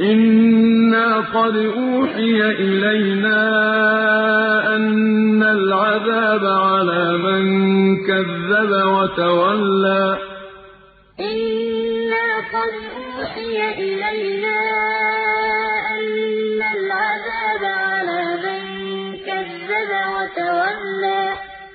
إنا قد أوحي إلينا أن العذاب على من كذب وتولى. إنا قد أوحي إلينا أن العذاب على من كذب وتولى.